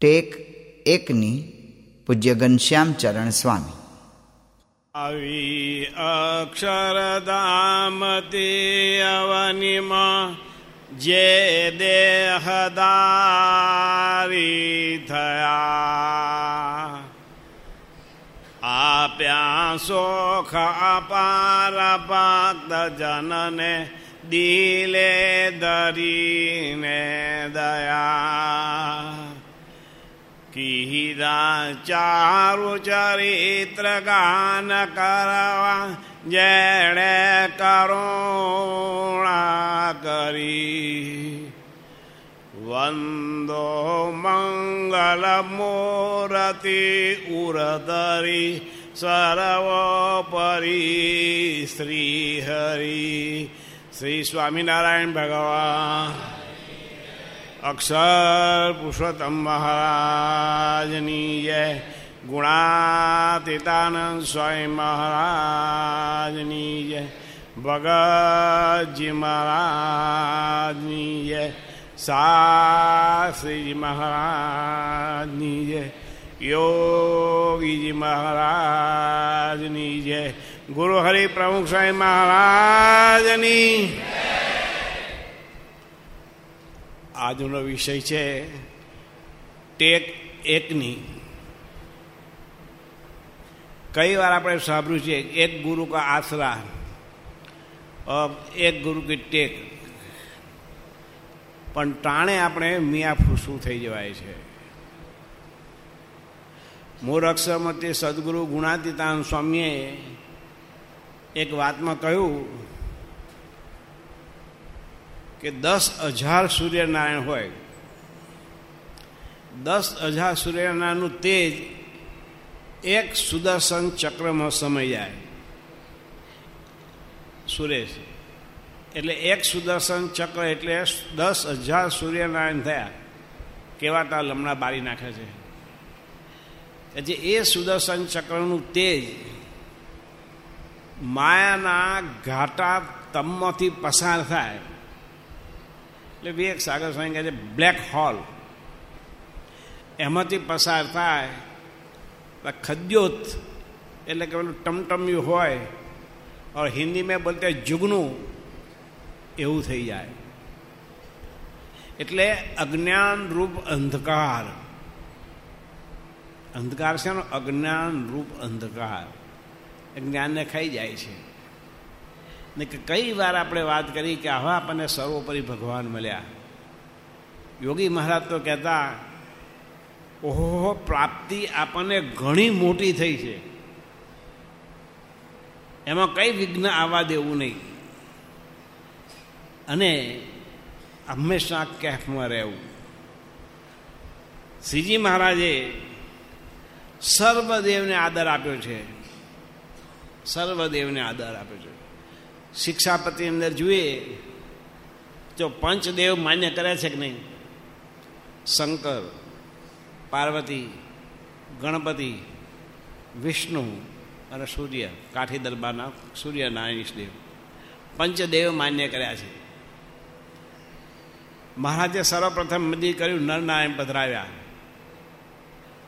Tech એકની પૂજ્ય ઘનશ્યામ ચરણ સ્વામી. આવી અક્ષરધામતી અવનિમાં જે દેહદારી થયા. આપ્યા સોખ અપાર ભક્ત જનને દિલે દરીને દયા. किहि जडे करो। वन्दो मङ्गलमूरति मूरति सर्वोपरि श्रीहरि। श्री स्वामी भगवान्। અક્ષર પુરુષોત્તમ મહારાજની જય ગુણાતીતાનંદ સ્વામી મહારાજની જય ભગતજી મહારાજની જય શાસ્ત્રીજી મહારાજની જય યોગીજી મહારાજની જય ગુરુ હરિ પ્રમુખ સ્વામી મહારાજની આજનો વિષય છે ટેક એકની. કઈ વાર આપણે સાંભળ્યું છે, એક ગુરુ કા આશરા એક ગુરુ કી ટેક. પણ ટાણે આપણે મિયા ફૂસું થઈ જવાય છે. મૂળ અક્ષરમતી સદગુરુ ગુણાતીતાન સ્વામીએ એક વાતમાં કહ્યું કે દસ હજાર સૂર્યનારાયણ હોય. દસ હજાર સૂર્યનારાયણનું તેજ એક સુદર્શન ચક્રમાં સમય જાય. સુરેશ, એટલે એક સુદર્શન ચક્ર એટલે દસ હજાર સૂર્યનારાયણ થયા. કેવાતા લમણા બારી નાખે છે. જે એ સુદર્શન ચક્રનું તેજ માયાના ઘાટા તમમાંથી પસાર થાય. એટલે વિવેક સાગર સ્વામી કહે છે બ્લેક હોલ એમાંથી પસાર થાય ખદ્યોત, એટલે કે પેલું ટમટમ્યું હોય ઓર હિન્દી મેં બોલતે જુગનું, એવું થઈ જાય. એટલે અજ્ઞાન રૂપ અંધકાર. અંધકાર છે ને અજ્ઞાન રૂપ અંધકાર. જ્ઞાનને ખાઈ જાય છે. ને કે કઈ વાર આપણે વાત કરી કે આવા આપણને સર્વોપરી ભગવાન મળ્યા. યોગી મહારાજ તો કહેતા, ઓહો, પ્રાપ્તિ આપણને ઘણી મોટી થઈ છે. એમાં કઈ વિઘ્ન આવવા દેવું નહીં. અને હંમેશા કેફમાં રહેવું. શ્રીજી મહારાજે સર્વદેવને આદર આપ્યો છે. સર્વદેવને આદર આપ્યો છે. શિક્ષાપતિ અંદર જોઈએ તો પંચદેવ માન્ય કરે છે કે નહીં? શંકર, પાર્વતી, ગણપતિ, વિષ્ણુ અને સૂર્ય, કાઠી દરબારના સૂર્યનારાયણ દેવ. પંચદેવ માન્ય કર્યા છે. મહારાજે સર્વપ્રથમ મંદિર કર્યું, નરનારાયણ પધરાવ્યા.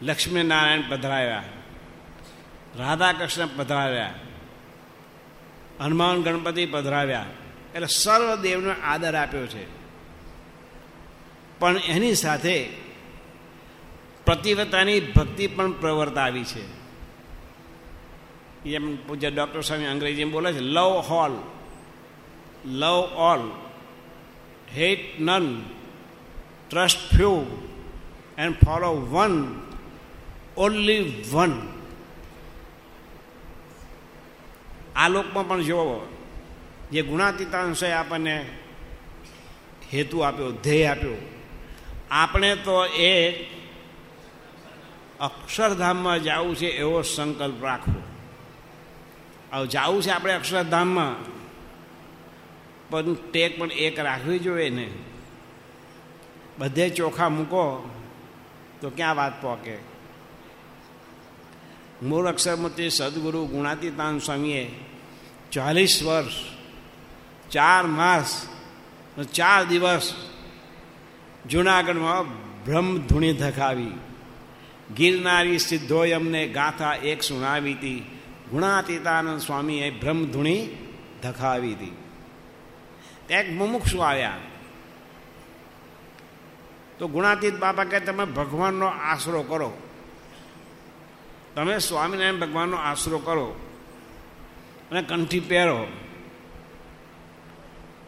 લક્ષ્મીનારાયણ પધરાવ્યા. રાધાકૃષ્ણ પધરાવ્યા. હનુમાન ગણપતિ પધરાવ્યા. એટલે સર્વદેવનો આદર આપ્યો છે. પણ એની સાથે પ્રતિવતાની ભક્તિ પણ પ્રવર્તાવી છે. એમ પૂજ્ય ડૉક્ટર સ્વામી અંગ્રેજીમાં બોલે છે, love all love all, hate none, trust few, and follow one, only one. આ લોકમાં પણ જોવો. જે ગુણાતીતાંશે આપણને હેતુ આપ્યો, ધ્યેય આપ્યો. આપણે તો એ અક્ષરધામમાં જવું છે એવો સંકલ્પ રાખવો. હવે જવું છે આપણે અક્ષરધામમાં, પણ ટેક પણ એક રાખવી જોઈએ ને. બધે ચોખા મૂકો, તો ક્યાં વાત પોકે? મૂળ અક્ષરમતી સદગુરુ ગુણાતીતાન સ્વામીએ ચાલીસ વર્ષ, ચાર માસ ચાર દિવસ જુનાગઢમાં બ્રહ્મધૂણી ધકાવી. ગિરનારી સિદ્ધોએ અમને ગાથા એક સુણાવી હતી. ગુણાતીતાનંદ સ્વામીએ બ્રહ્મધૂણી ધખાવી હતી. એક મુમુક્ષુ આવ્યા? તો ગુણાતીત બાપા કે તમે ભગવાનનો આશરો કરો. તમે સ્વામિનારાયણ ભગવાનનો આશરો કરો. અને કંઠી પહેરો.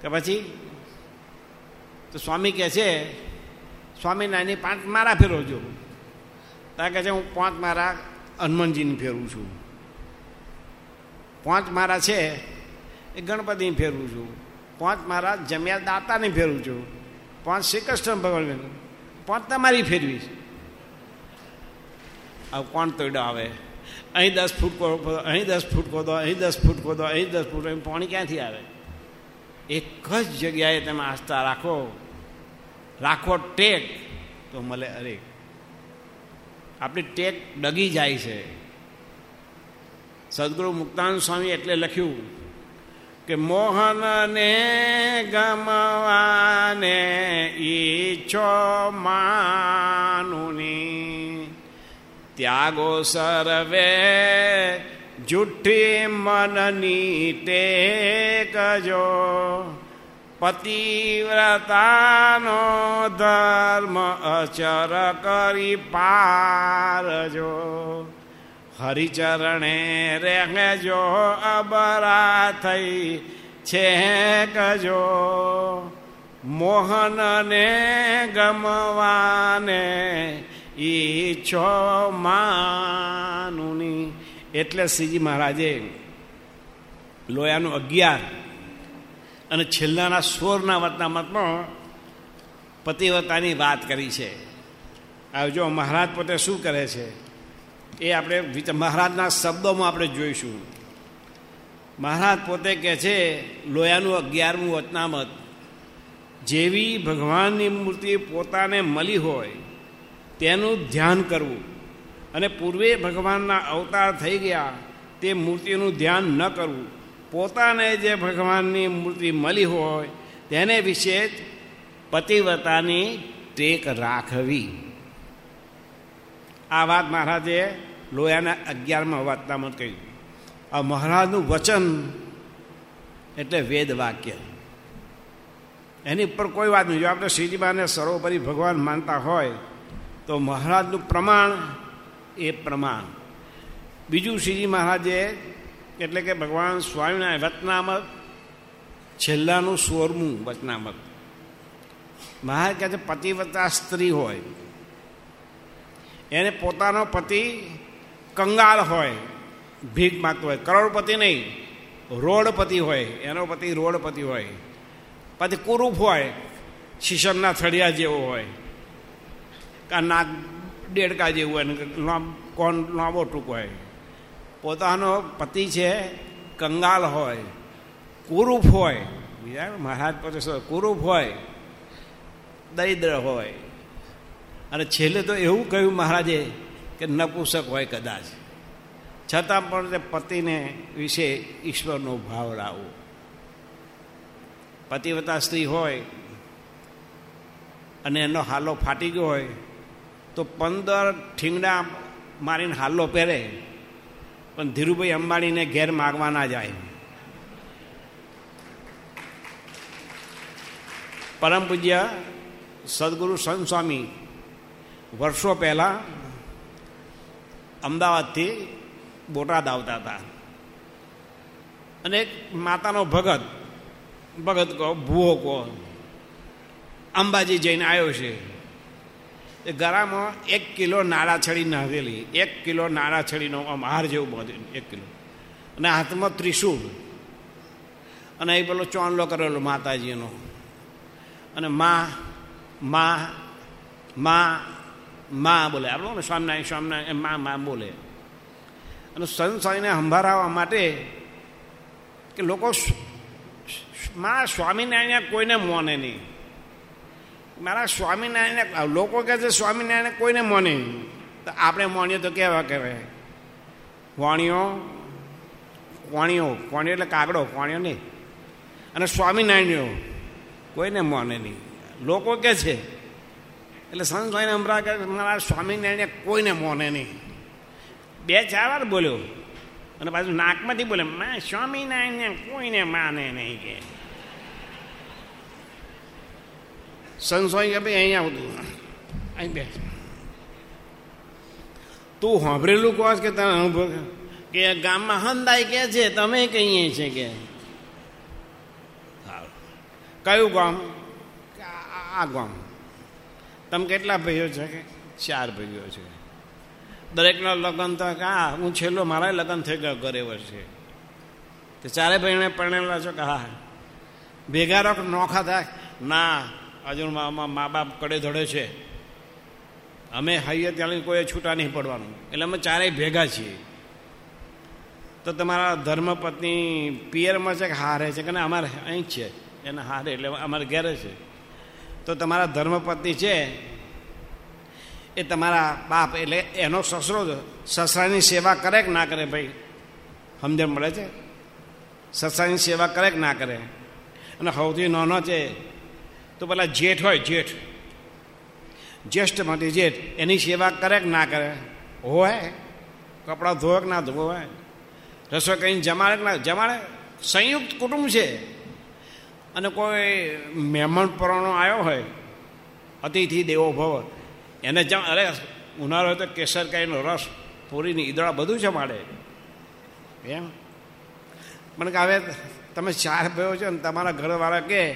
કે પછી? તો સ્વામી કહે છે સ્વામિનારાયણની પાંચ મારા ફેરવજો. ત્યાં કહે છે, હું પાંચ મારા હનુમાનજીને ફેરવું છું. પાંચ મારા છે, એ ગણપતિને ફેરવું છું. પાંચ મારા જમ્યા દાતાને ફેરવું છું. પાંચ શ્રી કૃષ્ણ ભગવાન પાંચ તમારી ફેરવીશ. આવું કોણ તોડ્યો આવે? અહીં દસ ફૂટ ખોદો અહીં દસ ફૂટ ખોદો અહીં દસ ફૂટ ખોદો અહીં દસ ફૂટ પાણી ક્યાંથી આવે? એક જ જગ્યાએ તમે આસ્થા રાખો રાખો ટેક, તો મળે અરે. આપણી ટેક ડગી જાય છે. સદગુરુ મુક્તાન સ્વામી એટલે લખ્યું કે મોહનને ગમવાને ઈચ્છો માનુની. ત્યાગો સર્વે, જુઠ્ઠી મનની ટેકજો પતિવ્રતાનો ધર્મ અચર કરી પારજો. હરિચરણે રહેજો અબરા થઈ છે કજો મોહનને ગમવાને ઈચ્છો માનુની. એટલે શ્રીજી મહારાજે લોયાનું અગિયાર અને છેલ્લાના સોરના વતનામતમાં પતિવતાની વાત કરી છે. હવે જો મહારાજ પોતે શું કરે છે? એ આપણે મહારાજના શબ્દોમાં આપણે જોઈશું. મહારાજ પોતે કહે છે, લોયાનું અગિયારમું વતનામત જેવી ભગવાનની મૂર્તિ પોતાને મળી હોય તેનું ધ્યાન કરવું. અને પૂર્વે ભગવાનના અવતાર થઈ ગયા, તે મૂર્તિનું ધ્યાન ન કરવું. પોતાને જે ભગવાનની મૂર્તિ મળી હોય, તેને વિશે જ પતિવતાની ટેક રાખવી. આ વાત મહારાજે લોયાના અગિયારમાં વાર્તામાં કહ્યું. આ મહારાજનું વચન એટલે વેદ વાક્ય. એની ઉપર કોઈ વાત નહીં. જો આપણે શ્રીજીમાને સર્વોપરી ભગવાન માનતા હોય તો મહારાજનું પ્રમાણ એ પ્રમાણ. બીજું શ્રીજી મહારાજે એટલે કે ભગવાન સ્વામિનારાયણ વચનામત, છેલ્લાનું સોરમું વચનામત. મહારાજ કહે છે પતિવતા સ્ત્રી હોય. એને પોતાનો પતિ કંગાળ હોય, ભીખ માગતો હોય. કરોડપતિ નહીં, રોડપતિ હોય. એનો પતિ રોડપતિ હોય. પછી કુરૂપ હોય શિશનના થળિયા જેવો હોય. નાક દેડકા જેવું હોય કોણ લાંબો ટૂંક હોય. પોતાનો પતિ છે, કંગાલ હોય, કુરૂપ હોય. બીજા મહારાજ પોતે કુરૂપ હોય, દરિદ્ર હોય. અને છેલ્લે તો એવું કહ્યું મહારાજે કે નપુસક હોય કદાચ. છતાં પણ તે પતિને વિશે ઈશ્વરનો ભાવ લાવવો પતિવતા સ્ત્રી હોય અને એનો હાલો ફાટી ગયો હોય તો પંદર ઠીંગડા મારીને હાલો પહેરે. પણ ધીરુભાઈ અંબાણીને ઘેર માગવા ના જાય. પરમ પૂજ્ય સદગુરુ સંત વર્ષો પહેલાં અમદાવાદથી બોટાદ આવતા હતા. અને એક માતાનો ભગત ભગત કહો, ભૂવો કહો, અંબાજી જઈને આવ્યો છે. એ ગળામાં એક કિલો નાળાછડી નાખેલી એક કિલો નાળાછડીનો આમ હાર જેવું બાંધ્યું એક કિલો. અને હાથમાં ત્રિશૂળ. અને એ પેલો ચોંડલો કરેલો માતાજીનો. અને મા મા મા મા બોલે. આપણો ને, સ્વામિનારાયણ સ્વામિનારાયણ મા મા બોલે. અને સંત સ્વામીને સંભાળવા માટે કે લોકો મા સ્વામિનારાયણ કોઈને મોને નહીં. મારા સ્વામિનારાયણ લોકો કહે છે, સ્વામિનારાયણ કોઈને મોને? તો આપણે મોણીએ તો કેવા કહેવાય? વાણીઓ? કોણીઓ કોણીઓ એટલે કાગડો કોણીઓ નહીં. અને સ્વામિનારાયણીઓ કોઈને મોને નહીં. લોકો કે છે, એટલે સંત સ્વામીને અમરા કહે મારા સ્વામિનારાયણ કોઈને મોને નહીં. બે ચાર વાર બોલ્યો. અને પાછું નાકમાંથી બોલે, મા, સ્વામિનારાયણને કોઈને માને નહીં કે. કે ભાઈ અહીંયા આવતું અહીં બે તું સાંભળેલું કહો કે તને અનુભવ કે ગામમાં હંદાય કે છે તમે કહીએ છે કે. કયું ગામ? આ ગામ. તમે કેટલા ભાઈઓ છે કે? ચાર ભાઈઓ છે. દરેકના લગ્ન તો હા હું છેલ્લો મારા લગ્ન થઈ ગયો ઘરે વર્ષે. તો ચારે ભાઈને પરણેલા છો કે હા ભેગા રોક નોખા થાય? ના હજુ મા બાપ કડે ધડે છે. અમે હૈયે ત્યાં કોઈ છૂટા નહીં પડવાનું. એટલે અમે ચારેય ભેગા છીએ. તો તમારા ધર્મપત્ની પિયરમાં છે કે હારે છે? કે અમારે અહીં છે. એને હારે, એટલે અમારે ઘેરે છે. તો તમારા ધર્મપત્ની છે, એ તમારા બાપ, એટલે એનો સસરો સસરાની સેવા કરે કે ના કરે ભાઈ? સમજણ મળે છે? સસરાની સેવા કરે કે ના કરે? અને સૌથી નાનો છે તો પેલા જેઠ હોય, જેઠ. જ્યેષ્ઠ માટે જેઠ એની સેવા કરે કે ના કરે? હોય. કપડાં ધોવે કે ના ધોવે? રસોઈ કંઈ જમાડે કે ના જમાડે? સંયુક્ત કુટુંબ છે. અને કોઈ મહેમાન પરાણો આવ્યો હોય, અતિથિ, દેવો, ભવ, એને જમ, અરે, ઉનાળો હોય તો કેસર કાંઈનો રસ, પૂરીની ઈદળા બધું જમાડે. એમ? મને કે, હવે તમે ચાર ભાઈઓ છો ને, તમારા ઘરવાળા કે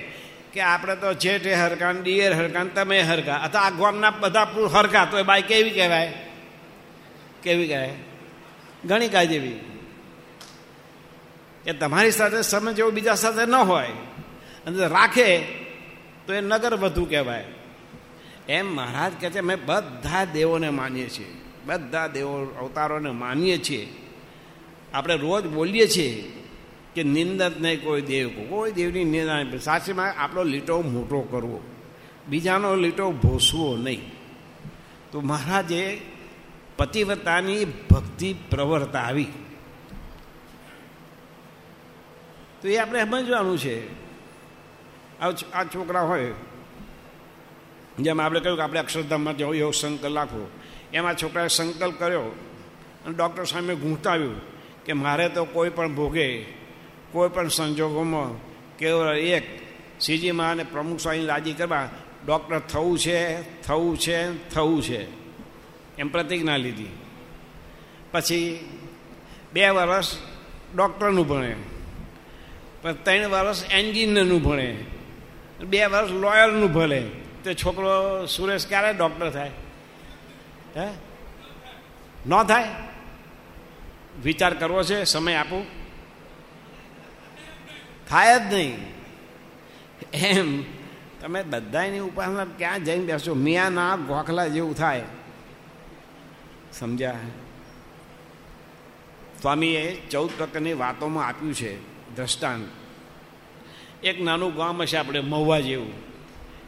કે આપણે તો જેઠે હરકાન ડિયર હરકાન, તમે હરકા. અથવા આ ગામના બધા હરકા. તો એ બાઈ કેવી કહેવાય? કેવી કહેવાય? ઘણી કાય જેવી એ તમારી સાથે સમય એવું બીજા સાથે ન હોય. અને રાખે, તો એ નગર વધુ કહેવાય. એમ મહારાજ કહે છે, અમે બધા દેવોને માનીએ છીએ. બધા દેવો અવતારોને માનીએ છીએ. આપણે રોજ બોલીએ છીએ. કે નિંદત નહીં કોઈ દેવ કોઈ દેવની નિંદા નહીં. સાચીમાં આપણો લીટો મોટો કરવો. બીજાનો લીટો ભોસવો નહીં. તો મહારાજે પતિવતાની ભક્તિ પ્રવર્તાવી તો એ આપણે સમજવાનું છે. આ છોકરા હોય, જેમ આપણે કહ્યું કે આપણે અક્ષરધામમાં જવું એવો સંકલ્પ રાખવો. એમાં છોકરાએ સંકલ્પ કર્યો અને ડૉક્ટર સામે ગૂંટાવ્યું કે મારે તો કોઈ પણ ભોગે કોઈ પણ સંજોગોમાં કેવળ એક સીજીમાં અને પ્રમુખ સ્વામીને રાજી કરવા, ડૉક્ટર, થવું છે થવું છે થવું છે. એમ પ્રતિજ્ઞા લીધી. પછી બે વર્ષ ડૉક્ટરનું ભણે. પણ ત્રણ વર્ષ એન્જિનિયરનું ભણે. બે વર્ષ લોયરનું ભલે. તે છોકરો સુરેશ ક્યારે ડૉક્ટર થાય? હે? ન થાય? વિચાર કરવો છે, સમય આપું. થાય જ નહીં. એમ. તમે બધાની ઉપાસના ક્યાં જઈને બેસો? મિયાના ગોખલા જેવું થાય. સમજ્યા? સ્વામીએ ચૌદ પ્રકારની વાતોમાં આપ્યું છે દ્રષ્ટાંત. એક નાનું ગામ હશે આપણે મહુવા જેવું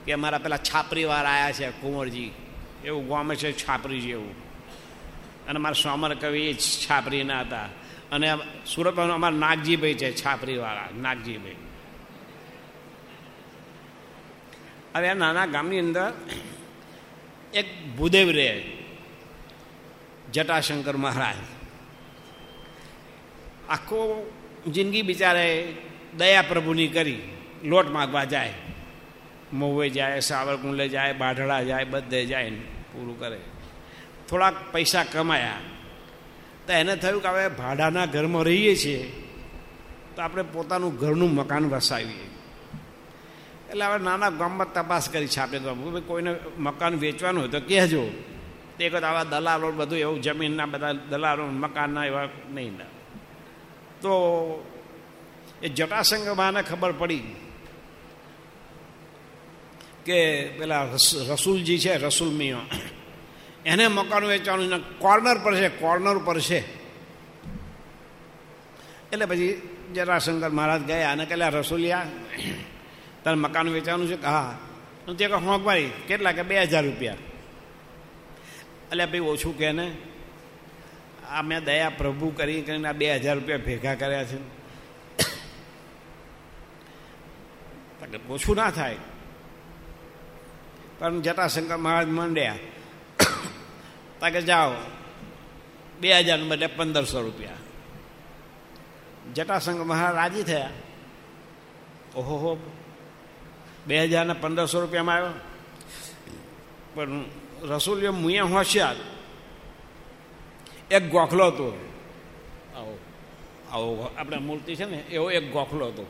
કે અમારા પેલા છાપરીવાર આવ્યા છે કુંવરજી. એવું ગામ છે છાપરી જેવું. અને મારા સ્વામર કવિ એ છાપરીના હતા. અને સુરતમાં અમારા નાગજીભાઈ છે, છાપરીવાળા, નાગજીભાઈ. હવે આ નાના ગામની અંદર એક ભૂદેવ રહે, જટાશંકર મહારાજ. આખો જિંદગી બિચારે દયા પ્રભુની કરી, લોટ માગવા જાય. મહુએ જાય, સાવરકુંડલે જાય બાઢડા જાય, બધે જાય પૂરું કરે. થોડાક પૈસા કમાયા. તો એને થયું કે હવે ભાડાના ઘરમાં રહીએ છીએ, તો આપણે પોતાનું ઘરનું મકાન વસાવીએ. એટલે હવે નાના ગામમાં તપાસ કરી છે આપણે ગામ કોઈને મકાન વેચવાનું હોય તો કહેજો. તે વખત આવા દલાલો બધું એવું જમીનના બધા દલાલો મકાનના એવા નહીં તો એ જટાશંકરમાંને ખબર પડી કે પેલા રસુલજી છે, રસુલ મિયો. એને મકાન વેચવાનું કોર્નર પર છે કોર્નર પર છે. એટલે પછી જરાશંકર મહારાજ ગયા અને કહેલા, રસોલિયા, તારે મકાન વેચવાનું છે? કે હા. તે કહે, હોંક ભાઈ કેટલા કે? બે હજાર રૂપિયા. એટલે ભાઈ ઓછું કે ને, આ મેં દયા પ્રભુ કરી કરીને આ બે હજાર રૂપિયા ભેગા કર્યા છે. ઓછું ના થાય. પણ જટાશંકર મહારાજ મંડ્યા. તાકે જાઓ બે હજાર બદલે પંદરસો રૂપિયા જટાશંકર મહારાજ રાજી થયા ઓહો બે હજાર ને પંદરસો રૂપિયામાં આવ્યો પણ રસુલિયો મુયા હોશિયાર એક ગોખલો હતો આવો આવો આપણે મૂર્તિ છે ને એવો એક ગોખલો હતો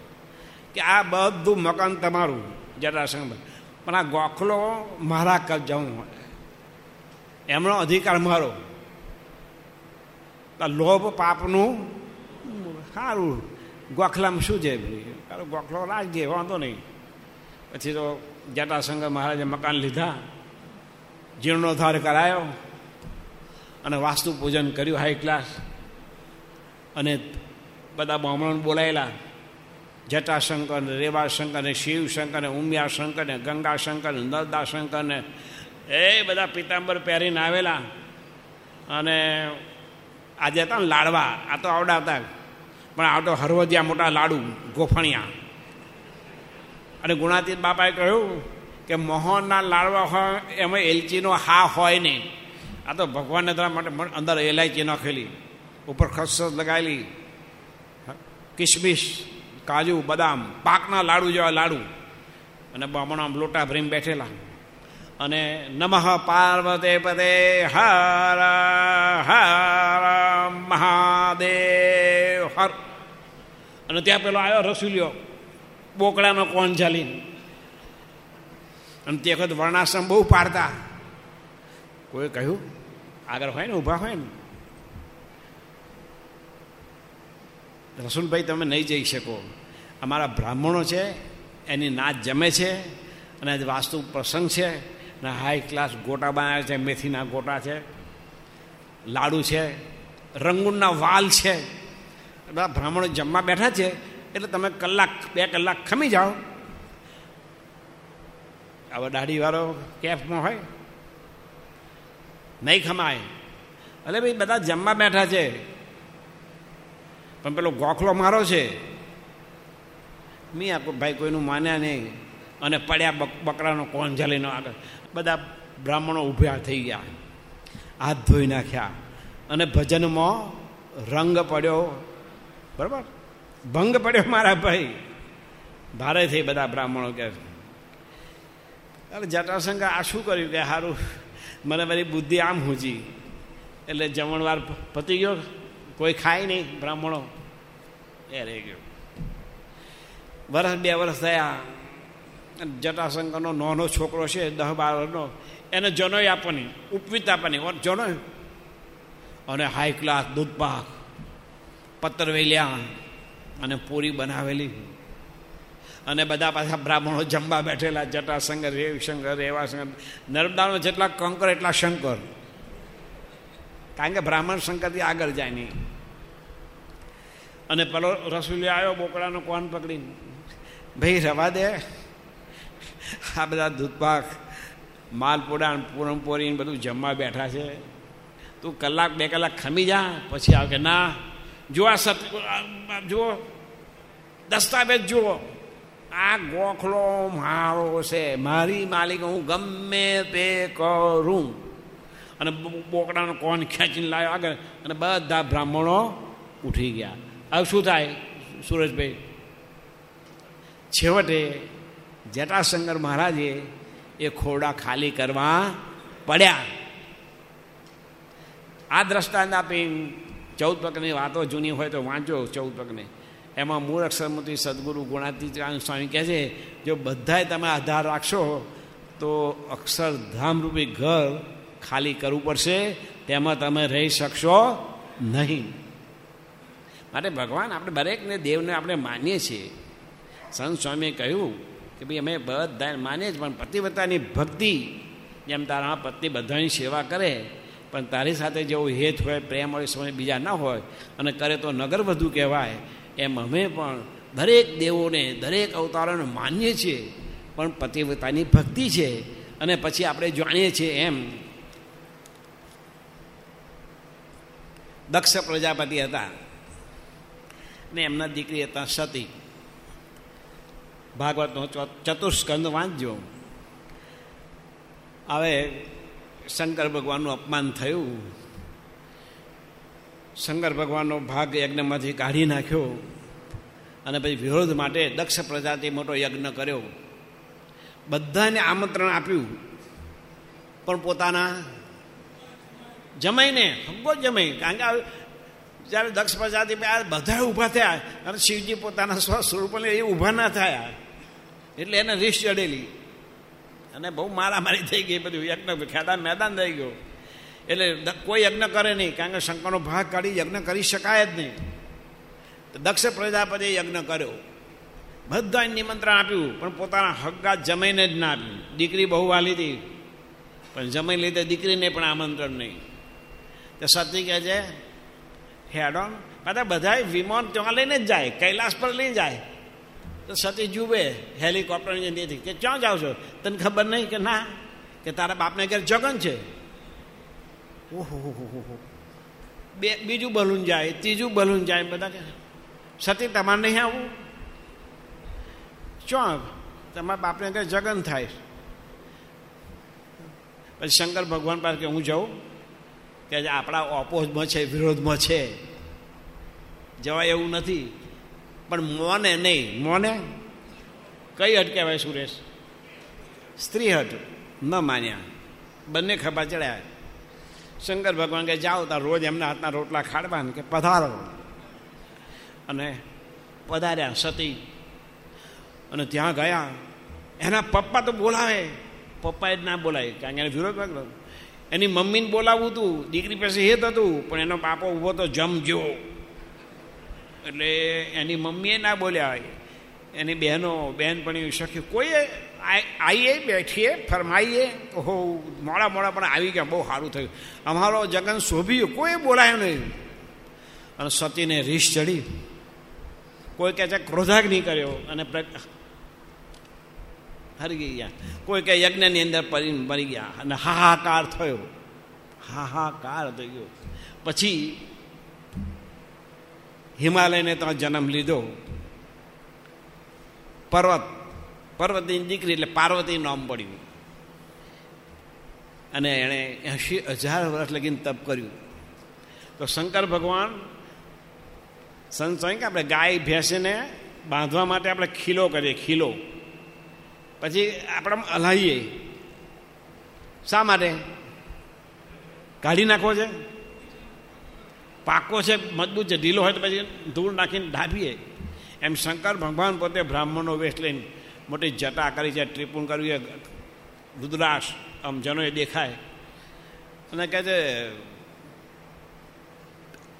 કે આ બધું મકાન તમારું જટાશંકર પણ આ ગોખલો મારા કબજામાં એમનો અધિકાર મારો. લોભ પાપનું સારું. ગોખલામાં શું છે ગોખલો રાખજે, વાંધો નહીં. પછી તો જટાશંકર મહારાજે મકાન લીધા જીર્ણોદ્ધાર કરાયો અને વાસ્તુ પૂજન કર્યું હાઈ ક્લાસ અને બધા બ્રાહ્મણ બોલાયેલા. જટાશંકર ને રેવાશંકર ને શિવશંકર ને ઉમિયાશંકર ને ગંગાશંકર ને નર્દાશંકર ને એ બધા પિતાંબર પહેરીને આવેલા. અને આજે હતા ને લાડવા, આ તો આવડાતા પણ આવતો હરવદિયા મોટા લાડુ, ગોફણિયા. અને ગુણાતીત બાપાએ કહ્યું કે મોહનના લાડવા હોય, એમાં એલચીનો હા હોય નહીં. આ તો ભગવાનને માટે અંદર એલાયચી નાખેલી, ઉપર ખસખસ લગાવેલી. કિશમિશ કાજુ, બદામ, પાકના લાડુ જેવા લાડુ. અને બામણા લોટા ભરીને બેઠેલા. અને નમઃ પાર્વતે પદે હર હર મહાદેવ હર. અને ત્યાં પેલો આવ્યો રસુલ્યો, બોકડાનો કોણ ઝાલીને? અને તે વખત વર્ણાશ્રમ બહુ પાડતા. કોઈ કહ્યું, આગળ હોય ને, ઊભા હોય ને? રસુલભાઈ, તમે નહીં જઈ શકો. અમારા બ્રાહ્મણો છે, એની નાચ જમે છે, અને વાસ્તુ પ્રસંગ છે. અને હાઈ ક્લાસ ગોટા બનાવ્યા છે, મેથીના ગોટા છે, લાડુ છે, રંગૂનના વાલ છે. બધા બ્રાહ્મણો જમવા બેઠા છે, એટલે તમે કલાક, બે કલાક ખમી જાઓ. આવા દાઢીવાળો કેફમાં હોય. નહીં ખમાય. અરે ભાઈ, બધા જમવા બેઠા છે. પણ પેલો ગોખલો મારો છે. મી આપો ભાઈ કોઈનું માન્યા નહીં. અને પડ્યા બકરાનો કોણ ઝાલીનો આગળ. બધા બ્રાહ્મણો ઊભા થઈ ગયા. હાથ ધોઈ નાખ્યા. અને ભજનમાં રંગ પડ્યો. બરાબર? ભંગ પડ્યો મારા ભાઈ. ભારે થઈ બધા બ્રાહ્મણો કે અરે જટાશંકર, આ શું કર્યું કે સારું મને મારી બુદ્ધિ આમ હુજી. એટલે જમણવાર પતી ગયો. કોઈ ખાય નહીં બ્રાહ્મણો. એ રહી ગયો. વર્ષ બે વર્ષ થયા. જટાશંકરનો નાનો છોકરો છે, દહ બારનો એને જનોય આપવાની, ઉપવીત આપવાની. જનોય અને હાઈ ક્લાસ દૂધપાક પત્તર વેલ્યા અને પૂરી બનાવેલી. અને બધા પાછા બ્રાહ્મણો જમવા બેઠેલા, જટાશંકર, રેવશંકર, રેવાશંકર, નર્મદાનો જેટલા કંકર, એટલા શંકર. કારણ કે બ્રાહ્મણ શંકરથી આગળ જાય નહીં. અને પેલો રસુલી આવ્યો, બોકડાનો કોન પકડીને. ભાઈ, રવા દે. આ બધા દૂધપાક, માલપુડા પૂરણપોરી બધું જમવા બેઠા છે. તું કલાક, બે કલાક ખમી જા, પછી આવ કે ના. જો આ સત જુઓ, દસ્તાવેજ જુઓ. આ ગોખલો મારો છે. મારી માલિક હું ગમે તે કરું. અને બોકડાનો કોણ ખેંચીને લાવ્યો આગળ. અને બધા બ્રાહ્મણો ઉઠી ગયા. હવે શું થાય સુરજભાઈ? છેવટે જટાશંકર મહારાજે એ ખોરડા ખાલી કરવા પડ્યા. આ દ્રષ્ટાંત આપી ચૌદ પગની વાતો જૂની હોય તો વાંચો ચૌદ પગને. એમાં મૂળ અક્ષરમૂર્તિ સદગુરુ ગુણાતીતાનંદ સ્વામી કહે છે, જો બધાએ તમે આધાર રાખશો, તો અક્ષરધામરૂપી ઘર ખાલી કરવું પડશે, તેમાં તમે રહી શકશો નહીં. માટે ભગવાન આપણે દરેકને દેવને આપણે માનીએ છીએ. સંત સ્વામીએ કહ્યું કે ભાઈ અમે બધા માનીએ જ પણ પતિવતાની ભક્તિ, જેમ તારા પત્ની બધાની સેવા કરે, પણ તારી સાથે જેવો હેત હોય, પ્રેમ હોય, સમય બીજા ના હોય, અને કરે તો નગર વધુ કહેવાય, એમ અમે પણ દરેક દેવોને, દરેક અવતારોને માનીએ છીએ, પણ પતિવતાની ભક્તિ છે. અને પછી આપણે જાણીએ છીએ એમ, દક્ષ પ્રજાપતિ હતા, ને એમના દીકરી હતા સતી. ભાગવતનો ચતુષ્કંદ વાંચજો. હવે શંકર ભગવાનનું અપમાન થયું. શંકર ભગવાનનો ભાગ યજ્ઞમાંથી કાઢી નાખ્યો અને પછી વિરોધ માટે દક્ષ પ્રજાતિ મોટો યજ્ઞ કર્યો. બધાને આમંત્રણ આપ્યું. પણ પોતાના જમાઈને હગો જમાઈ. કારણ કે જ્યારે દક્ષ પ્રજાતિ બધા ઊભા થયા અને શિવજી પોતાના સ્વસ્વરૂપને એ ઊભા ના થયા. એટલે એને રીસ ચડેલી. અને બહુ મારામારી થઈ ગઈ, બધું યજ્ઞ ખેડા મેદાન થઈ ગયો. એટલે કોઈ યજ્ઞ કરે નહીં, કારણ કે શંકરનો ભાગ કાઢી યજ્ઞ કરી શકાય જ નહીં. તો દક્ષ પ્રજાપતિએ યજ્ઞ કર્યો. બધાને નિમંત્રણ આપ્યું, પણ પોતાના હગ્ગા જમાઈને જ ના આપ્યું. દીકરી બહુ વાલી હતી. પણ જમાઈ લીધે દીકરીને પણ આમંત્રણ નહીં. તો સતી કહે છે, હેડોન, પાછા બધા વિમાન ત્યાં લઈને જ જાય, કૈલાસ પર લઈ જાય. તો સતી જુએ, હેલિકોપ્ટરની અંદરથી કે ક્યાં જાઓ છો? તને ખબર નહીં કે ના? કે તારા બાપને ઘેર જગન છે? ઓહો બે, બીજું બલૂન જાય, ત્રીજું બલૂન જાય બધા કે, સતી, તમારે નહીં આવું? ચોક તમારા બાપને કંઈ જગન થાય. પછી શંકર ભગવાન પાસે કે, હું જાઉં? કે આપણા ઓપોઝમાં છે, વિરોધમાં છે. જવાય એવું નથી. પણ મોને નહીં. મોને? કઈ હટ કહેવાય સુરેશ? સ્ત્રી હટ ન માન્યા. બંને ખભા ચડ્યા. શંકર ભગવાન કે જાઓ તાર રોજ એમના હાથના રોટલા ખાડવા કે પધારો. અને પધાર્યા સતી. અને ત્યાં ગયા. એના પપ્પા તો બોલાવે. પપ્પાએ જ ના બોલાય કારણ કે એને વિરોધ વાગલો એની મમ્મીને બોલાવવું હતું દીકરી પાસે હેત હતું પણ એનો પાપો ઊભો તો જમજો. એટલે એની મમ્મીએ ના બોલ્યા હોય. એની બહેનો બહેનપણી સખી કોઈએ આવીએ બેઠીએ, ફરમાઈએ, ઓહો, મોડા મોડા પણ આવી ગયા, બહુ સારું થયું. અમારો જગન શોભ્યું કોઈ બોલાયો નહીં. અને સતીને રીસ ચડી. કોઈ કહે છે, ક્રોધાગ્નિ કર્યો અને હરી ગયા. કોઈ કે યજ્ઞની અંદર પરી મરી ગયા. અને હાહાકાર થયો. હાહાકાર થઈ ગયો. પછી હિમાલયને તમે જન્મ લીધો. પર્વત, પર્વતની દીકરી એટલે પાર્વતી નામ પડ્યું. અને એણે એંશી હજાર વર્ષ લગીને તપ કર્યું. તો શંકર ભગવાન, સંત કે આપણે ગાય ભેંસીને બાંધવા માટે આપણે ખીલો કરીએ, ખીલો. પછી આપણે હલાવીએ. શા માટે? કાઢી નાખવો છે? પાકો છે, મજબૂત છે, ઢીલો હોય તો પછી ધૂળ નાખીને ઢાંપીએ એમ શંકર ભગવાન પોતે બ્રાહ્મણનો વેશ લઈને મોટી જટા કરી છે, ત્રિપુણ કર્યું છે રુદ્રાશ આમ જનોએ દેખાય. અને કહે છે,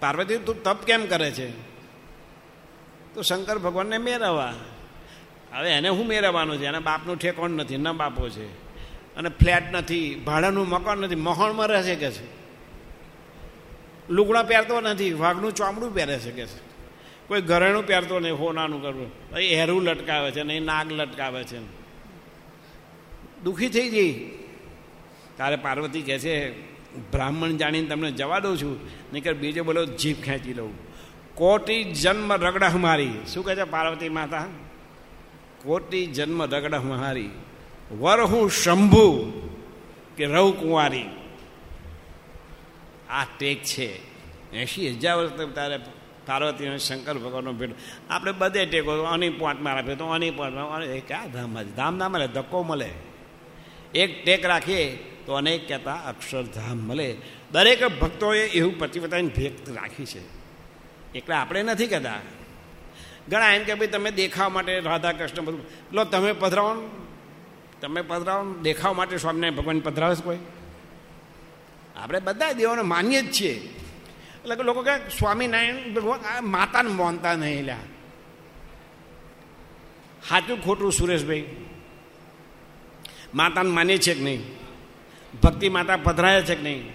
પાર્વતી, તું તપ કેમ કરે છે? તો શંકર ભગવાનને મેળવવા. હવે એને શું મેળવવાનું છે? એના બાપનું ઠેકોણ નથી ન બાપો છે. અને ફ્લેટ નથી, ભાડાનું મકાન નથી, મહોણમાં રહે છે કે છે? લુગડા પહેરતો નથી, વાઘનું ચોમડું પહેરે છે કે છે. કોઈ ઘરેણું પહેરતો નહીં, હોનાનું કરવું. એ હેરું લટકાવે છે નહીં નાગ લટકાવે છે દુઃખી થઈ જઈ. તારે પાર્વતી કહે છે, બ્રાહ્મણ જાણીને તમને જવા દઉં છું નહીં બીજો બોલો જીભ ખેંચી લઉં. કોટી જન્મ રગડા મારી. શું કહે છે પાર્વતી માતા? કોટી જન્મ રગડા મારી. વર હું શંભુ કે રવ કુંવારી. આ ટેક છે. એંશી હજાર વર્ષ તારે પાર્વતી અને શંકર ભગવાનનો ભેટ. આપણે બધે ટેકો અની પોંટમાં આપીએ તો અની પોંટમાં ક્યાં ધામ ધામ ના મળે, ધક્કો મળે. એક ટેક રાખીએ તો અનેક કહેતા અક્ષરધામ મળે. દરેક ભક્તોએ એવું પ્રતિપતાની ભેટ રાખી છે. એટલે આપણે નથી કહેતા. ઘણા એમ કે ભાઈ, તમે દેખાવ માટે રાધા કૃષ્ણ બધું. લો, તમે પધરાવો તમે પધરાવો દેખાવ માટે સ્વામિનારાયણ ભગવાન પધરાવે છે કોઈ? આપણે બધા દેવોને માનીએ જ છીએ. એટલે લોકો કહે, સ્વામિનારાયણ ભગવાન માતાને માનતા નહીં લ્યા. સાચું ખોટું, સુરેશભાઈ? માતાને માનીએ છે કે નહીં? ભક્તિ માતા પધરાયા છે કે નહીં?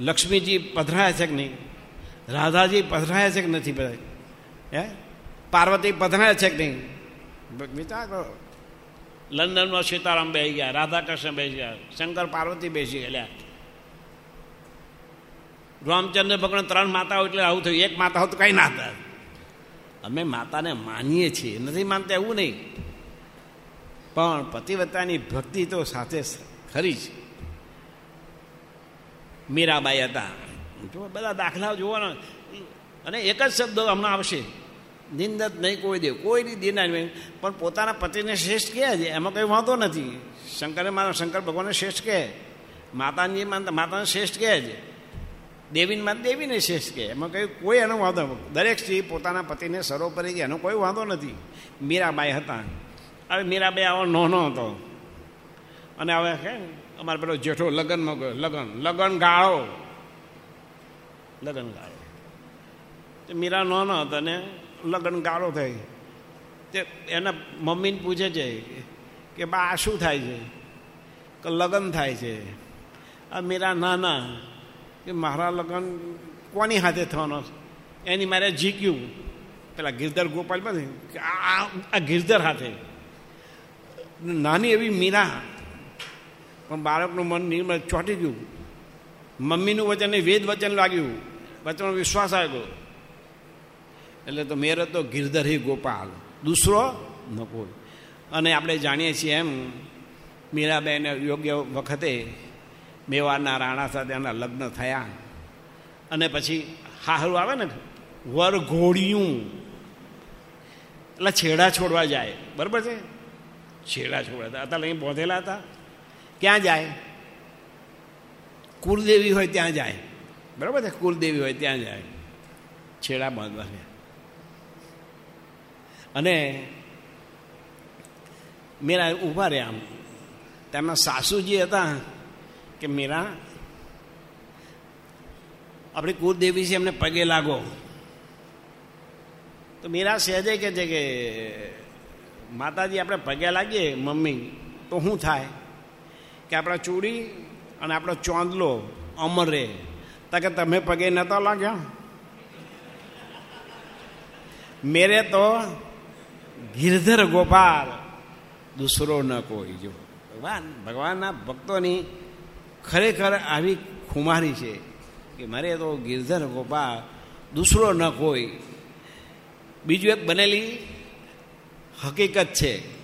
લક્ષ્મીજી પધરાયા છે કે નહીં? રાધાજી પધરાયા છે કે નથી પધરાય? હે? પાર્વતી પધરાયા છે કે નહીં? વિચાર કરો. લંડનમાં સીતારામ બેસી ગયા, રાધાકૃષ્ણ બેસી ગયા, શંકર પાર્વતી બેસી ગયેલા રામચંદ્ર ભગવાન ત્રણ માતાઓ એટલે આવું થયું. એક માતા હોય તો કંઈ ના હતા અમે માતાને માનીએ છીએ. નથી માનતા એવું નહીં. પણ પતિવતાની ભક્તિ તો સાથે ખરી જ મીરાબાઈ હતા. જો બધા દાખલાઓ જોવાના. અને એક જ શબ્દ હમણાં આવશે. નિંદત નહીં કોઈ દેવ. કોઈની દિના નહીં. પણ પોતાના પતિને શ્રેષ્ઠ કહે છે. એમાં કંઈ વાંધો નથી. શંકરે મારા શંકર ભગવાનને શ્રેષ્ઠ કહે. માતાની માનતા. માતાને શ્રેષ્ઠ કહે છે. દેવીને માન દેવીને શેષ કે એમાં કંઈ કોઈ એનો વાંધો દરેક સ્ત્રી પોતાના પતિને સરોપરી કે એનો કોઈ વાંધો નથી. મીરાબાઈ હતા. હવે મીરાબાઈ આવો નોનો હતો અને હવે કે અમારે પેલો જેઠો લગ્નમાં ગયો. લગ્ન લગ્ન ગાળો. લગ્ન ગાળો. મીરા નોનો હતો ને, લગ્ન ગાળો થઈ. તે એના મમ્મીને પૂછે છે કે, બા, આ શું થાય છે? કે, લગ્ન થાય છે. આ મીરા નાના કે મારા લગ્ન કોની હાથે થવાનો એની મારે જીક્યું. પેલા ગિરધર ગોપાલ કે આ ગિરધર હાથે. નાની એવી મીરા પણ બાળકનું મન નિર્મળ ચોંટી ગયું. મમ્મીનું વચન વેદ વચન લાગ્યું. વચન વિશ્વાસ આવ્યો. એટલે તો મેરે તો ગિરધર હી ગોપાલ. દૂસરો ન અને આપણે જાણીએ છીએ એમ, મીરાબેન યોગ્ય વખતે મેવાડના રાણા સાથે એના લગ્ન થયા. અને પછી હાહરું આવે ને, વર ઘોડિયું. એટલે છેડા છોડવા જાય. બરાબર છે? છેડા છોડવા હતા અત્યારે અહીં બોધેલા હતા. ક્યાં જાય? કુલદેવી હોય ત્યાં જાય. બરાબર છે? કુલદેવી હોય ત્યાં જાય. છેડા બાંધવા અને મેરા ઊભા રહ્યા. આમ તેમના સાસુજી હતા. કે મેરા આપણી કુળદેવી છે એમને પગે લાગો તો મીરા સહેજે કે છે કે માતાજી આપણે પગે લાગીએ મમ્મી તો શું થાય કે આપણા ચૂડી અને આપણો ચોંદલો અમર રહે તા કે તમે પગે નતા લાગ્યા મેરે તો ગિરધર ગોપાલ દૂસરો ન કોઈ જો ભગવાન ભગવાનના ભક્તોની ખરેખર આવી ખુમારી છે કે મારે તો ગિરધર ગોપા દૂસરો ન કોઈ. બીજું એક બનેલી હકીકત છે.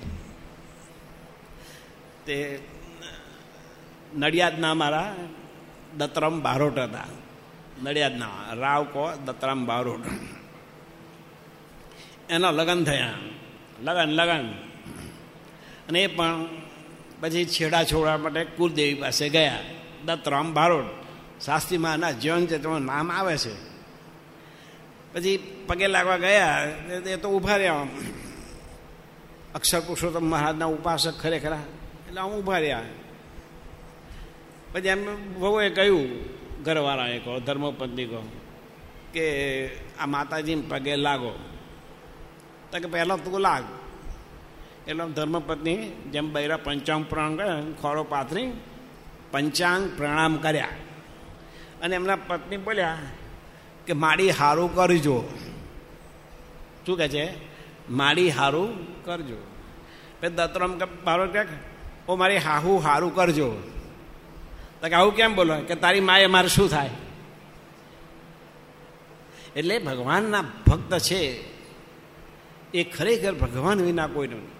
તે નડિયાદના મારા દત્તરામ બારોટ હતા. નડિયાદના રાવ કો દત્તરામ બારોટ. એના લગ્ન થયા. લગન લગન. અને એ પણ પછી છેડા છોડવા માટે કુલદેવી પાસે ગયા. દત્તરામ બારોટ શાસ્ત્રીમાં ના જીવન છે તેમાં નામ આવે છે. પછી પગે લાગવા ગયા, એ તો ઊભા રહ્યા અક્ષર પુરુષોત્તમ મહારાજના ઉપાસક ખરેખર, એટલે આમ ઊભા રહ્યા. પછી એમ બહુએ કહ્યું, ઘરવાળાએ કહો, ધર્મપત્ની કહો, કે આ માતાજીને પગે લાગો. તો કે પહેલાં તું લાગ. એટલે ધર્મપત્ની જેમ બૈરા પંચાંગ પ્રણામ કરે ખોરો પાથરી, પંચાંગ પ્રણામ કર્યા. અને એમના પત્ની બોલ્યા કે માડી હારું કરજો. શું કહે છે? માડી હારું કરજો. પછી દત્તરામ બારો કે, ઓ મારી હાહુ હારું કરજો. તો કે આવું કેમ બોલો? કે તારી માએ મારે શું થાય? એટલે ભગવાનના ભક્ત છે એ ખરેખર ભગવાન વિના કોઈ નહીં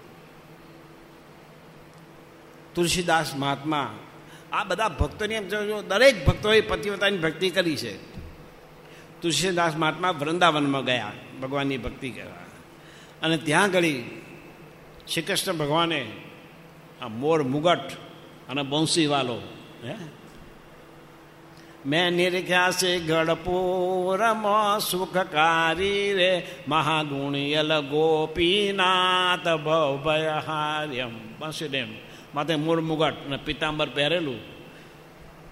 તુલસીદાસ મહાત્મા, આ બધા ભક્તોની એમ જો દરેક ભક્તોએ પતિવતાની ભક્તિ કરી છે. તુલસીદાસ મહાત્મા વૃંદાવનમાં ગયા, ભગવાનની ભક્તિ કરવા. અને ત્યાં ગળી શ્રી કૃષ્ણ ભગવાને આ મોર મુગટ અને બંસીવાલો હે? મેં નિર્ખ્યા છે ગઢપુરમાં સુખકારી રે, મહાગુણિયલ ગોપીનાથ ભયહાર્યમ બંસીડેમ માથે મૂળ મુગટ અને પિતાંબર પહેરેલું.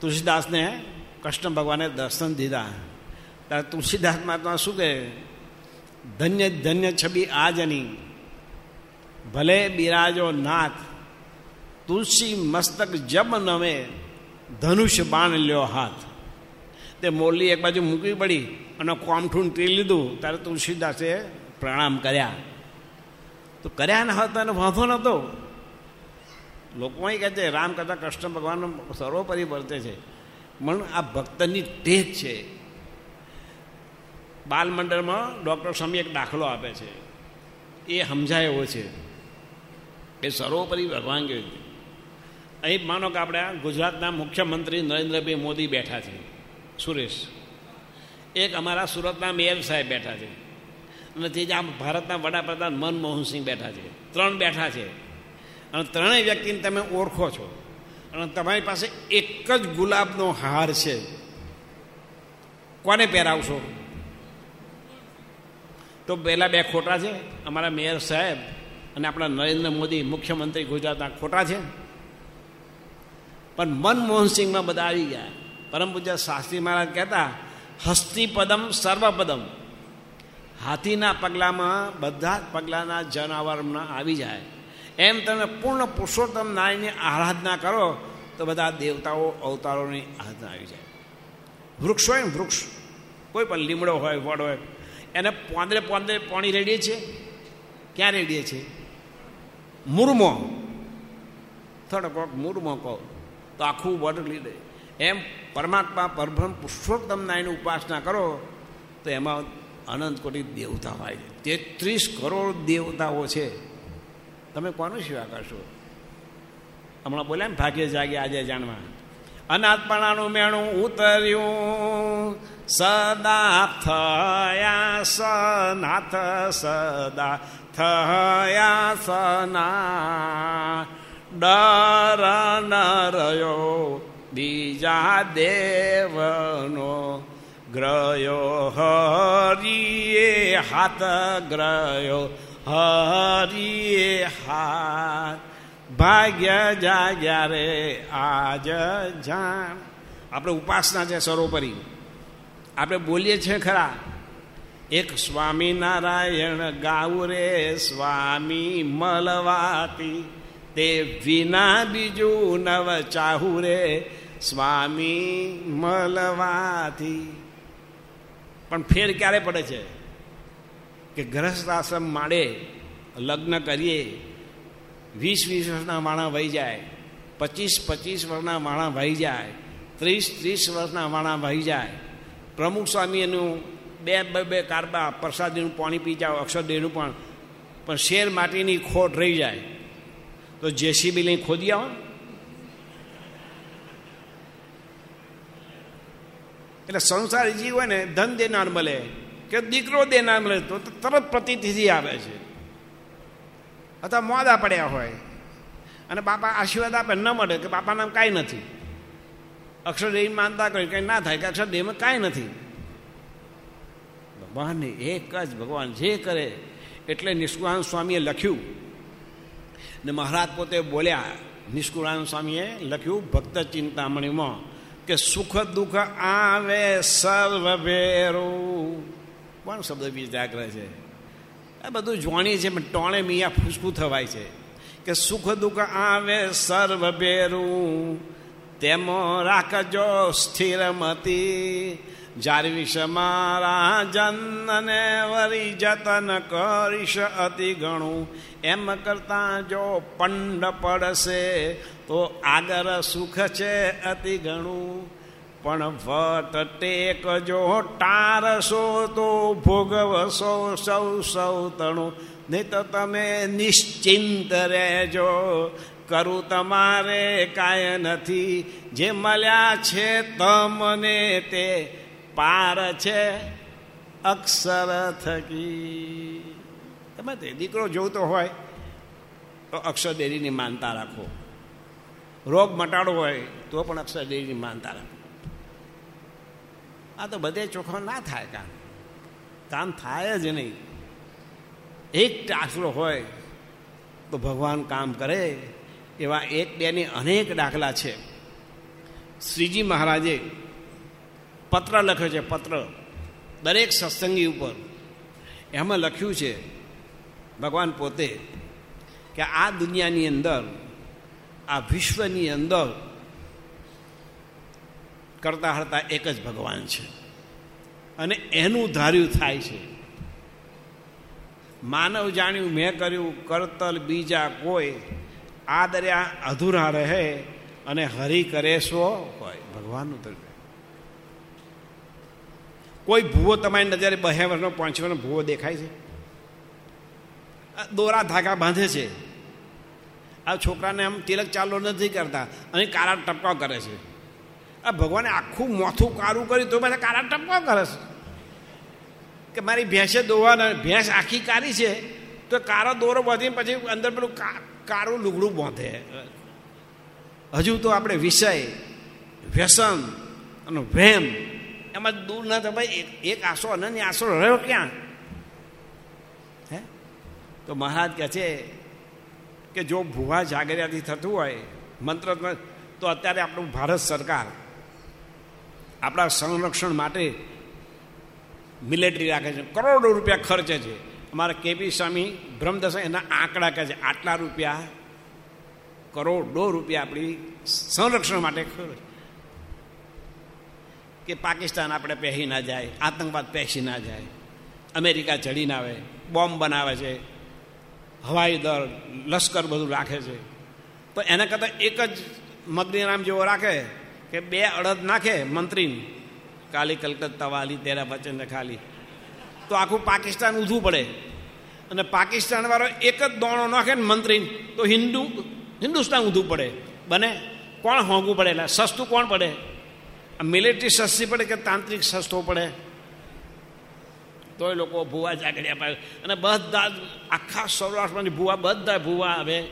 તુલસીદાસને કૃષ્ણ ભગવાને દર્શન દીધા. ત્યારે તુલસીદાસ મહાત્મા શું કહે? ધન્ય ધન્ય છબી આજની. ભલે બિરાજો નાથ, તુલસી મસ્તક જબ નમે ધનુષ્ય બાણ લ્યો હાથ. તે મોરલી એક બાજુ મૂકવી પડી અને કોમઠું ટી લીધું. ત્યારે તુલસીદાસે પ્રણામ કર્યા. તો કર્યા ન હતા વાંધો નહોતો. લોકો કહે છે, રામ કથા કૃષ્ણ ભગવાનનો સર્વોપરી વર્તે છે. પણ આ ભક્તની ટેક છે. બાલમંડળમાં ડૉક્ટર સ્વામી એક દાખલો આપે છે. એ સમજાય એવો છે એ સર્વોપરી ભગવાન કહ્યું અહીં માનો કે આપણે ગુજરાતના મુખ્યમંત્રી નરેન્દ્રભાઈ મોદી બેઠા છે, સુરેશ. એક અમારા સુરતના મેયર સાહેબ બેઠા છે. અને આ ભારતના વડાપ્રધાન મનમોહનસિંહ બેઠા છે. ત્રણ બેઠા છે. અને ત્રણેય વ્યક્તિને તમે ઓળખો છો. અને તમારી પાસે એક જ ગુલાબનો હાર છે. કોને પહેરાવશો? તો પહેલાં બે ખોટા છે. અમારા મેયર સાહેબ અને આપણા નરેન્દ્ર મોદી મુખ્યમંત્રી ગુજરાતના ખોટા છે. પણ મનમોહનસિંહમાં બધા આવી ગયા. પરમ પૂજ્ય શાસ્ત્રી મહારાજ કહેતા, હસ્તિપદમ સર્વપદમ. હાથીના પગલામાં બધા જ પગલાના જનાવરમાં આવી જાય. એમ તમે પૂર્ણ પુરુષોત્તમ નારાયણની આરાધના કરો, તો બધા દેવતાઓ અવતારોની આરાધના આવી જાય. વૃક્ષ હોય ને વૃક્ષ, કોઈ પણ લીમડો હોય, વડ હોય, એને પોંદરે પોંદરે પાણી રેડીએ છીએ. ક્યાં રેડીએ છીએ? મુરમો. થોડો કોક મુરમો કહો, તો આખું વડ લીધે. એમ પરમાત્મા પરબ્રહ્મ પુરુષોત્તમ નાયની ઉપાસના કરો, તો એમાં અનંત કોટી દેવતા હોય છે તેત્રીસ કરોડ દેવતાઓ છે. તમે કોનું સેવા કરશો? હમણાં બોલ્યા ને, ભાગ્ય જાગે આજે જાણવા. અનાથપણાનું મેણું ઉતર્યું. સદા થયા સનાથ, સદા થયા સના. ડર ન રહ્યો બીજા દેવનો. ગ્રયો હરિયે હાથ ગ્રયો હરિએ હાથ. ભાગ્ય જાગ્યા રે, આજ જાણ. આપણે ઉપાસના છે સરોપરી. આપણે બોલીએ છીએ ખરા, એક સ્વામિનારાયણ ગાવું રે સ્વામી મલવાતી, તે વિના બીજું નવ ચાહુ રે સ્વામી મળવાથી પણ ફેર ક્યારે પડે છે? કે ગ્રસ્ત આશ્રમ માડે, લગ્ન કરીએ, વીસ વીસ વર્ષના માણા વહી જાય, પચીસ પચીસ વર્ષના માણા વહી જાય, ત્રીસ ત્રીસ વર્ષના માણા વહી જાય. પ્રમુખ સ્વામી એનું બે બે બે કારબા પ્રસાદીનું પાણી પી જાઓ અક્ષરદેવનું પણ પણ શેર માટીની ખોટ રહી જાય. તો જેસીબી લઈ ખોદી આવો એટલે સંસારી જીવ હોય ને ધન દેનાર મળે. કે દીકરો દે નામ લે તો તરત પ્રતિથિથી આવે છે. અથવા મોડા પડ્યા હોય. અને બાપા આશીર્વાદ આપે ન મળે કે બાપા નામ કાંઈ નથી. અક્ષરદેહ માનતા કરી કંઈ ના થાય કે અક્ષરદેહમાં કાંઈ નથી. ભગવાનને એક જ ભગવાન જે કરે એટલે નિષ્કુળાનંદ સ્વામીએ લખ્યું. ને મહારાજ પોતે બોલ્યા, નિષ્કુળાનંદ સ્વામીએ લખ્યું ભક્ત ચિંતામણીમાં કે સુખ દુઃખ આવે સર્વ ભેરું કોણ શબ્દ વિજાગ્રહ છે? આ બધું જોણી છે, પણ ટોણે મિયા ફૂસકું થવાય છે. કે સુખ દુઃખ આવે સર્વ બેરું તેમો રાખજો સ્થિરમતી જારવીશ મારા જનને વરી જતન કરીશ અતિ ઘણું, એમ કરતા જો પંડ પડશે, તો આગળ સુખ છે અતિ ઘણું. પણ વટ ટેક જો ટારશો તો ભોગવશો સૌ સૌ તણું. નહીં તો તમે નિશ્ચિંત રહેજો. કરું તમારે કાંઈ નથી. જે મળ્યા છે તમને તે પાર છે અક્ષર થકી. તમે તે દીકરો જોતો હોય, તો અક્ષર દેરીની માનતા રાખો. રોગ મટાડો હોય, તો પણ અક્ષર દેરીની માનતા રાખો. આ તો બધે ચોખ્ખો ના થાય કામ કામ થાય જ નહીં. એક દાખલો હોય તો ભગવાન કામ કરે, એવા એક બેની અનેક દાખલા છે. શ્રીજી મહારાજે પત્ર લખ્યો છે, પત્ર, દરેક સત્સંગી ઉપર. એમાં લખ્યું છે, ભગવાન પોતે, કે આ દુનિયાની અંદર, આ વિશ્વની અંદર કરતા હરતા એક જ ભગવાન છે. અને એનું ધાર્યું થાય છે. માનવ જાણ્યું મેં કર્યું, કરતલ બીજા કોઈ આ દરિયા અધૂરા રહે અને હરી કરે સો હોય ભગવાનનું તરફ કોઈ ભૂવો તમારી નજરે બે વર્ષનો પાંચ વર્ષનો ભૂવો દેખાય છે? દોરા ધાગા બાંધે છે. આ છોકરાને આમ તિલક ચાલો નથી કરતા. અને કારણ ટપકાવ કરે છે. આ ભગવાને આખું મોથું કાળું કર્યું, તો બધા કાળા ટપકા કરે છે. કે મારી ભેંસે દોવાના, ભેંસ આખી કાળી છે, તો કાળો દોરો બાંધીને પછી અંદર પેલું કાળું લુગડું બાંધે. હજુ તો આપણે વિષય, વ્યસન અને ભેમ એમાં દૂર ના થાય. ભાઈ, એક આસો અનન્ય આસો રહ્યો ક્યાં? હે? તો મહારાજ કહે છે કે જો ભૂવા જાગર્યાથી થતું હોય, મંત્ર તો અત્યારે આપણું ભારત સરકાર આપણા સંરક્ષણ માટે મિલિટરી રાખે છે. કરોડો રૂપિયા ખર્ચે છે. અમારા કેપી સ્વામી બ્રહ્મદશા એના આંકડા કહે છે, આટલા રૂપિયા, કરોડો રૂપિયા આપણી સંરક્ષણ માટે ખર્ચ. કે પાકિસ્તાન આપણે પહેરી ના જાય, આતંકવાદ પહેરી ના જાય, અમેરિકા ચડી ના આવે, બોમ્બ બનાવે છે, હવાઈ દળ, લશ્કર બધું રાખે છે. તો એના કરતાં એક જ મગની જેવો રાખે કે બે અડદ નાખે મંત્રીને. કાલી કલકત્તા વાલી, તેરા વચન ખાલી તો આખું પાકિસ્તાન ઊંધું પડે. અને પાકિસ્તાન વાળો એક જ દોણો નાખે ને મંત્રી તો હિન્દુ, હિન્દુસ્તાન ઊંધું પડે. બને, કોણ હોંગવું પડે? એટલે સસ્તું કોણ પડે? મિલિટરી સસ્તી પડે કે તાંત્રિક સસ્તો પડે? તોય લોકો ભૂવા જાગડ્યા પાડે. અને બધા આખા સૌરાષ્ટ્રમાંથી ભૂવા, બધા ભૂવા હવે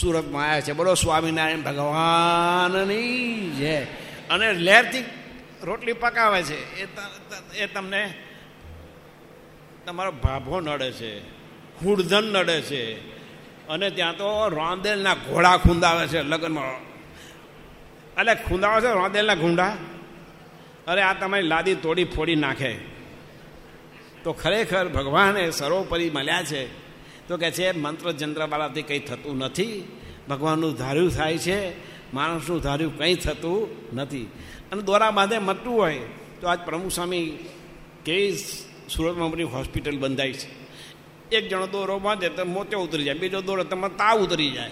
સુરતમાં આવ્યા છે. બોલો, સ્વામિનારાયણ ભગવાનની છે અને લહેરથી રોટલી પકાવે છે. એ એ તમને તમારો ભાભો નડે છે. હુડધન નડે છે. અને ત્યાં તો રોંદેલના ઘોડા ખૂંદાવે છે લગ્નમાં. એટલે ખૂંદાવે છે રોંદેલના ઘૂંડા? અરે, આ તમારી લાદી તોડી ફોડી નાખે. તો ખરેખર ભગવાને સર્વોપરી મળ્યા છે. તો કે છે, મંત્ર જંત્રવાળાથી કંઈ થતું નથી. ભગવાનનું ધાર્યું થાય છે, માણસનું ધાર્યું કંઈ થતું નથી. અને દોરા બાંધે મટતું હોય, તો આજ પ્રમુખ સ્વામી કેવી સુરતમાં બધી હોસ્પિટલ બંધાય છે. એક જણો દોરો બાંધે તો મોતે ઉતરી જાય, બીજો દોરો તમે તાવ ઉતરી જાય.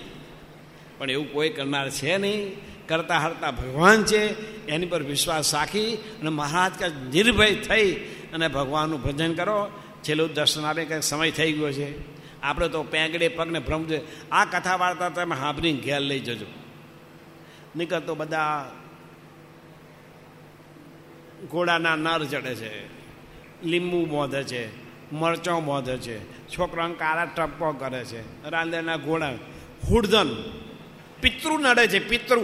પણ એવું કોઈ કરનાર છે નહીં. કરતા હરતા ભગવાન છે, એની પર વિશ્વાસ રાખી અને મહારાજ કે નિર્ભય થઈ અને ભગવાનનું ભજન કરો. છેલ્લું દર્શન આપે કંઈક સમય થઈ ગયો છે. આપણે તો પેંગડે પગને ભ્રમ છે આ કથા વાર્તા તમે હાંભરીને ઘેર લઈ જજો. નીકળ તો બધા ઘોડાના નર ચડે છે, લીંબુ બોંધે છે, મરચો બોંધે છે, છોકરાને કાળા ટપકો કરે છે, રાંદેરના ઘોડા, હુડધન, પિતૃ નડે છે, પિતૃ.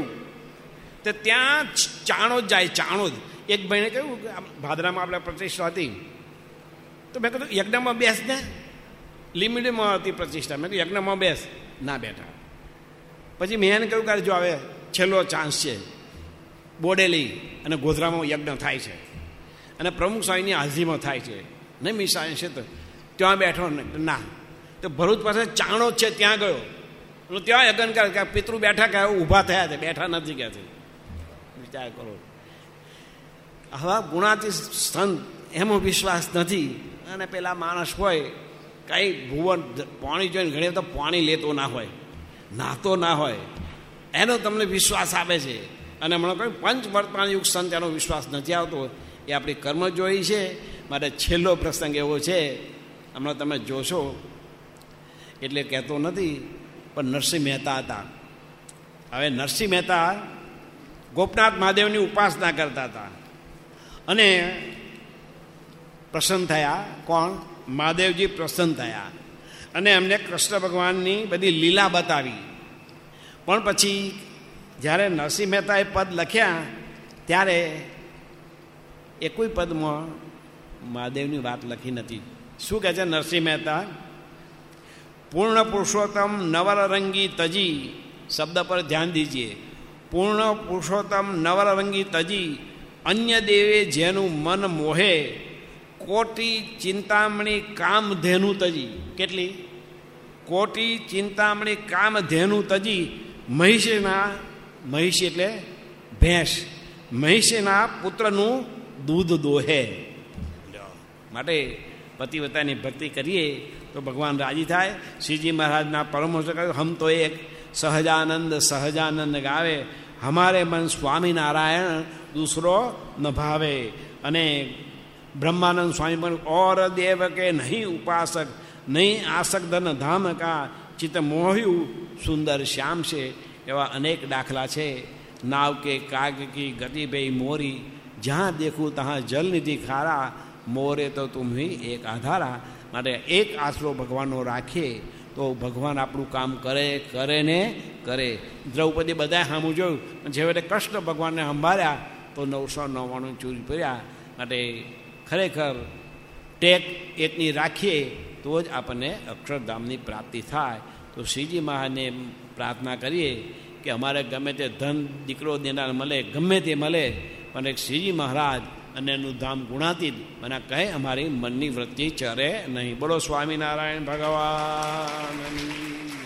તે ત્યાં ચાણો જ જાય, ચાણો જ. એક ભાઈને કહ્યું કે ભાદરામાં આપણે પ્રતિષ્ઠા હતી. તો મેં કીધું, યજ્ઞમાં બેસ ને. લિમિટેડમાં હતી પ્રતિષ્ઠા. મેં યજ્ઞમાં બેસ. ના બેઠા. પછી મેં એને કહ્યું કે જો હવે છેલ્લો ચાન્સ છે, બોડેલી અને ગોધરામાં યજ્ઞ થાય છે. અને પ્રમુખ સ્વામીની હાજરીમાં થાય છે. નહીં મીસાય છે તો ત્યાં બેઠો ના તો ભરૂચ પાસે ચાણો છે, ત્યાં ગયો. ત્યાં યજ્ઞ કરે, કે પિતૃ બેઠા કે ઊભા થયા છે, બેઠા નથી ગયા છે. વિચાર કરો. આવા ગુણાતી સંત, એમાં વિશ્વાસ નથી. અને પેલા માણસ હોય કંઈ ભુવન પાણી જોઈને ઘણી તો પાણી લેતો ના હોય, નાહતો ના હોય, એનો તમને વિશ્વાસ આપે છે. અને હમણાં કહ્યું પંચ વર્તમાન યુગ સંત એનો વિશ્વાસ નથી આવતો એ આપણી કર્મ જોઈ છે. મારે છેલ્લો પ્રસંગ એવો છે. હમણાં તમે જોશો. એટલે કહેતો નથી, પણ નરસિંહ મહેતા હતા. હવે નરસિંહ મહેતા ગોપનાથ મહાદેવની ઉપાસના કરતા હતા. અને પ્રસન્ન થયા. કોણ? મહાદેવજી પ્રસન્ન થયા અને એમને કૃષ્ણ ભગવાનની બધી લીલા બતાવી. પણ પછી જ્યારે નરસિંહ મહેતાએ પદ લખ્યા, ત્યારે એ કોઈ પદમાં મહાદેવની વાત લખી નથી. શું કહે છે નરસિંહ મહેતા? પૂર્ણ પુરુષોત્તમ નવરરંગી તજી, શબ્દ પર ધ્યાન દીજીએ. પૂર્ણ પુરુષોત્તમ નવરરંગી તજી, અન્ય દેવે જેનું મન મોહે કોટી ચિંતામણી કામધેનુ તજી. કેટલી? કોટી ચિંતામણી કામધેનુ તજી. મહિષના મહિષ એટલે ભેંસ. મહિષના પુત્રનું દૂધ દોહે. માટે પતિવતાની ભક્તિ કરીએ તો ભગવાન રાજી થાય. શ્રીજી મહારાજના પરમહંસ કહ્યું હમ તો એક સહજાનંદ સહજાનંદ ગાવે. હમારે મન સ્વામિનારાયણ દૂસરો ન ભાવે અને બ્રહ્માનંદ સ્વામી પણ ઓર દેવ કે નહીં ઉપાસક, નહીં આસક ધન ધામ કા ચિત્ત મોહ્યું, સુંદર શ્યામ છે, એવા અનેક દાખલા છે. નાવ કે કાગ કી ગતિ ભાઈ મોરી, જ્યાં દેખું ત્યાં જલનિધિ ખારા, મોરે તો તુમ્હી એક આધારા. માટે એક આશરો ભગવાનનો રાખીએ તો ભગવાન આપણું કામ કરે કરે ને કરે. દ્રૌપદી બધા સામું જોયું જેવે કૃષ્ણ ભગવાનને સંભાળ્યા, તો નવસો નવ્વાણું ચૂરી પડ્યા માટે ખરેખર ટેક એકની રાખીએ તો જ આપણને અક્ષરધામની પ્રાપ્તિ થાય. તો શ્રીજી મહારાજને પ્રાર્થના કરીએ કે અમારે ગમે તે ધન દીકરો દેનાર મળે, ગમે તે મળે, પણ એક શ્રીજી મહારાજ અને એનું ધામ ગુણાતી મને કહે, અમારી મનની વૃત્તિ ચરે નહીં. બોલો સ્વામિનારાયણ ભગવાન.